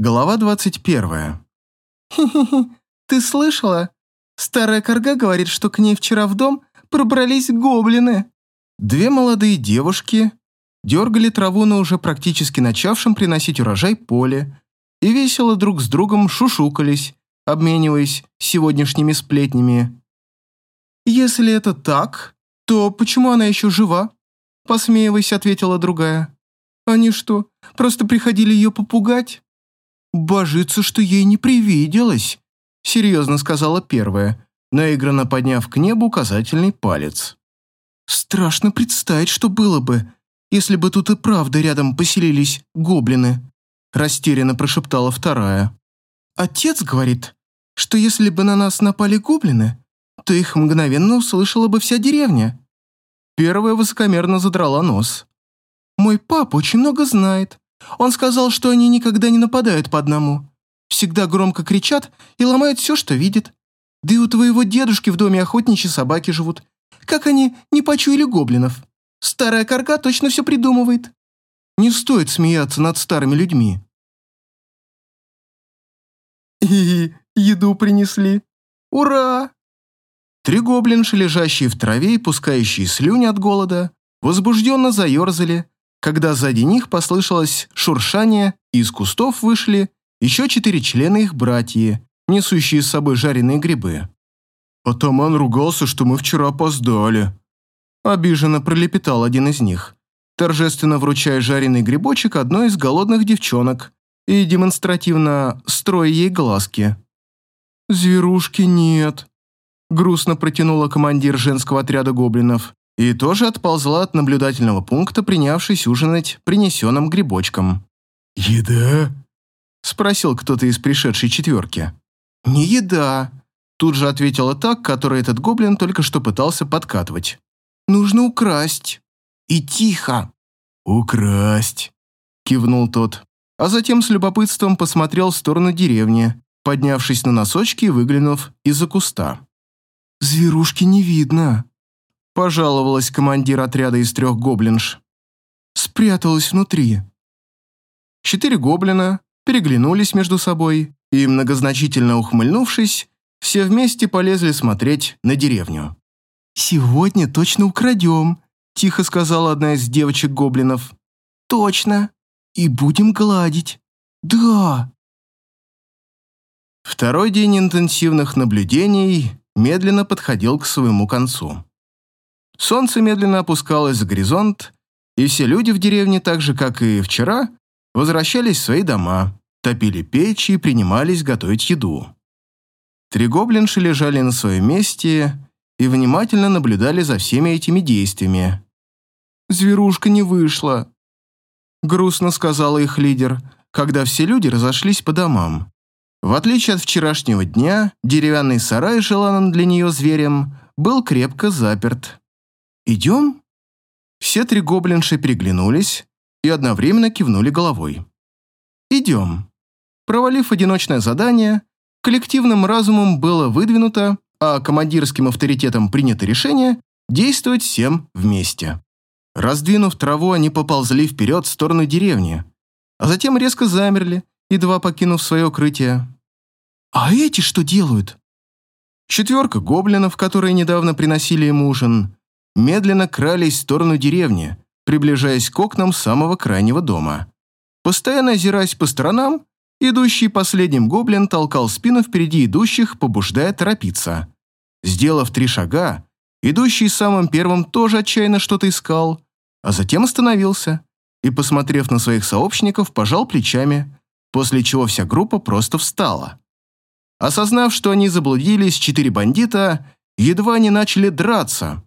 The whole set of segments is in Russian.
Глава двадцать первая. «Хе-хе-хе, ты слышала? Старая корга говорит, что к ней вчера в дом пробрались гоблины». Две молодые девушки дергали траву на уже практически начавшем приносить урожай поле и весело друг с другом шушукались, обмениваясь сегодняшними сплетнями. «Если это так, то почему она еще жива?» Посмеиваясь, ответила другая. «Они что, просто приходили ее попугать?» «Божится, что ей не привиделось», — серьезно сказала первая, наигранно подняв к небу указательный палец. «Страшно представить, что было бы, если бы тут и правда рядом поселились гоблины», — растерянно прошептала вторая. «Отец говорит, что если бы на нас напали гоблины, то их мгновенно услышала бы вся деревня». Первая высокомерно задрала нос. «Мой папа очень много знает. Он сказал, что они никогда не нападают по одному. Всегда громко кричат и ломают все, что видят. Да и у твоего дедушки в доме охотничьи собаки живут. Как они не почуяли гоблинов? Старая корга точно все придумывает. Не стоит смеяться над старыми людьми. И еду принесли. Ура! Три гоблинши, лежащие в траве и пускающие слюни от голода, возбужденно заерзали, когда сзади них послышалось шуршание, и из кустов вышли еще четыре члена их братья, несущие с собой жареные грибы. «Атаман ругался, что мы вчера опоздали», — обиженно пролепетал один из них, торжественно вручая жареный грибочек одной из голодных девчонок и демонстративно строя ей глазки. «Зверушки нет», — грустно протянула командир женского отряда гоблинов и тоже отползла от наблюдательного пункта, принявшись ужинать принесенным грибочком. «Еда?» — спросил кто-то из пришедшей четверки. «Не еда», — тут же ответила так, которой этот гоблин только что пытался подкатывать. «Нужно украсть. И тихо». «Украсть», — кивнул тот, а затем с любопытством посмотрел в сторону деревни, поднявшись на носочки и выглянув из-за куста. «Зверушки не видно», пожаловалась командир отряда из трех гоблинш. Спряталась внутри. Четыре гоблина переглянулись между собой и, многозначительно ухмыльнувшись, все вместе полезли смотреть на деревню. «Сегодня точно украдем», — тихо сказала одна из девочек-гоблинов. «Точно. И будем гладить. Да». Второй день интенсивных наблюдений медленно подходил к своему концу. Солнце медленно опускалось за горизонт, и все люди в деревне, так же, как и вчера, возвращались в свои дома, топили печи и принимались готовить еду. Три гоблинши лежали на своем месте и внимательно наблюдали за всеми этими действиями. «Зверушка не вышла», — грустно сказала их лидер, когда все люди разошлись по домам. В отличие от вчерашнего дня, деревянный сарай, желанным для нее зверем, был крепко заперт. «Идем?» Все три гоблинши переглянулись и одновременно кивнули головой. «Идем». Провалив одиночное задание, коллективным разумом было выдвинуто, а командирским авторитетом принято решение действовать всем вместе. Раздвинув траву, они поползли вперед в сторону деревни, а затем резко замерли, едва покинув свое укрытие. «А эти что делают?» Четверка гоблинов, которые недавно приносили им ужин, медленно крались в сторону деревни, приближаясь к окнам самого крайнего дома. Постоянно озираясь по сторонам, идущий последним гоблин толкал спину впереди идущих, побуждая торопиться. Сделав три шага, идущий самым первым тоже отчаянно что-то искал, а затем остановился и, посмотрев на своих сообщников, пожал плечами, после чего вся группа просто встала. Осознав, что они заблудились, четыре бандита едва не начали драться,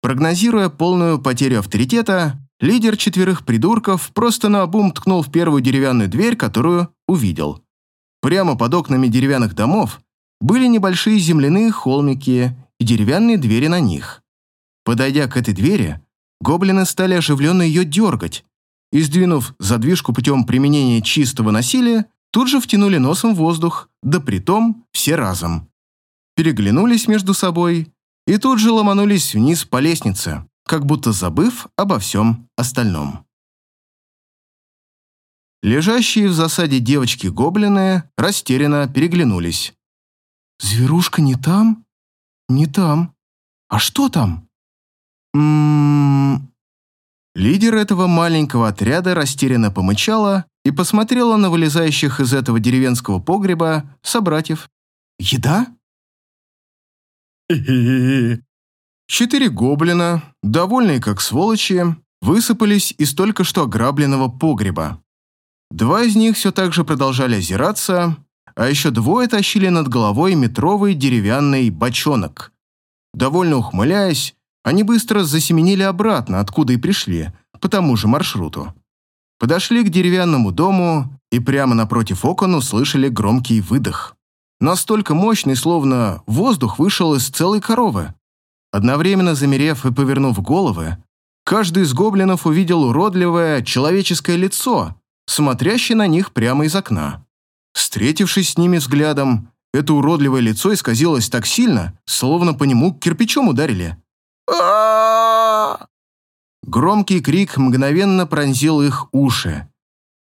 Прогнозируя полную потерю авторитета, лидер четверых придурков просто наобум ткнул в первую деревянную дверь, которую увидел. Прямо под окнами деревянных домов были небольшие земляные холмики и деревянные двери на них. Подойдя к этой двери, гоблины стали оживленно ее дергать, и, сдвинув задвижку путем применения чистого насилия, тут же втянули носом воздух, да притом все разом. Переглянулись между собой и тут же ломанулись вниз по лестнице, как будто забыв обо всем остальном. Лежащие в засаде девочки-гоблины растерянно переглянулись. «Зверушка не там? Не там. А что там?» «М-м-м...» Лидер этого маленького отряда растерянно помычала и посмотрела на вылезающих из этого деревенского погреба собратьев. «Еда?» Четыре гоблина, довольные как сволочи, высыпались из только что ограбленного погреба. Два из них все так же продолжали озираться, а еще двое тащили над головой метровый деревянный бочонок. Довольно ухмыляясь, они быстро засеменили обратно, откуда и пришли, по тому же маршруту. Подошли к деревянному дому и прямо напротив окон услышали громкий выдох. Настолько мощный, словно воздух вышел из целой коровы. Одновременно замерев и повернув головы, каждый из гоблинов увидел уродливое человеческое лицо, смотрящее на них прямо из окна. Встретившись с ними взглядом, это уродливое лицо исказилось так сильно, словно по нему кирпичом ударили. Громкий крик мгновенно пронзил их уши.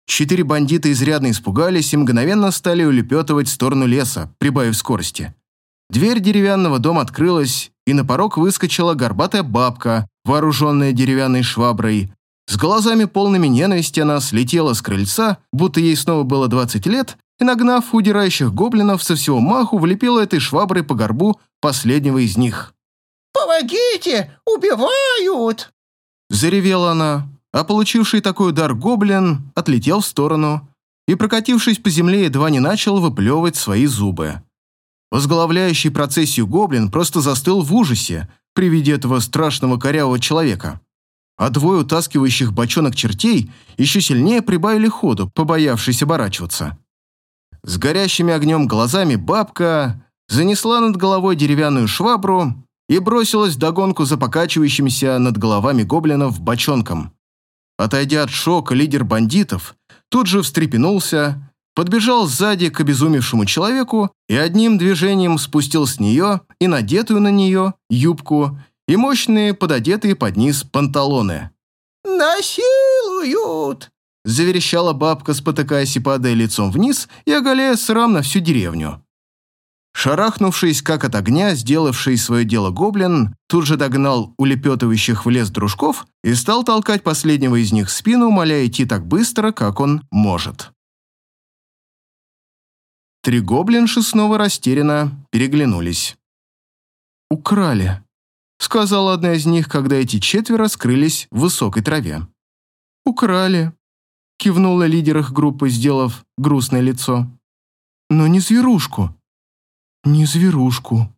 Четыре бандита изрядно испугались и мгновенно стали улепетывать в сторону леса, прибавив скорости. Дверь деревянного дома открылась, и на порог выскочила горбатая бабка, вооруженная деревянной шваброй. С глазами полными ненависти она слетела с крыльца, будто ей снова было 20 лет, и, нагнав удирающих гоблинов, со всего маху влепила этой шваброй по горбу последнего из них. «Помогите! Убивают!» Заревела она, а получивший такой удар гоблин отлетел в сторону и, прокатившись по земле, едва не начал выплевывать свои зубы. Возглавляющий процессию гоблин просто застыл в ужасе при виде этого страшного корявого человека. А двое утаскивающих бочонок чертей еще сильнее прибавили ходу, побоявшись оборачиваться. С горящими огнем глазами бабка занесла над головой деревянную швабру и бросилась догонку за покачивающимся над головами гоблинов бочонком. Отойдя от шока, лидер бандитов тут же встрепенулся подбежал сзади к обезумевшему человеку и одним движением спустил с нее и надетую на нее юбку и мощные пододетые под низ панталоны. «Насилуют!» заверещала бабка, спотыкаясь и падая лицом вниз и оголяя срам на всю деревню. Шарахнувшись, как от огня, сделавший свое дело гоблин, тут же догнал улепетывающих в лес дружков и стал толкать последнего из них в спину, умоляя идти так быстро, как он может. Три гоблинши снова растерянно переглянулись. «Украли», — сказала одна из них, когда эти четверо скрылись в высокой траве. «Украли», — кивнула лидер их группы, сделав грустное лицо. «Но не зверушку». «Не зверушку»,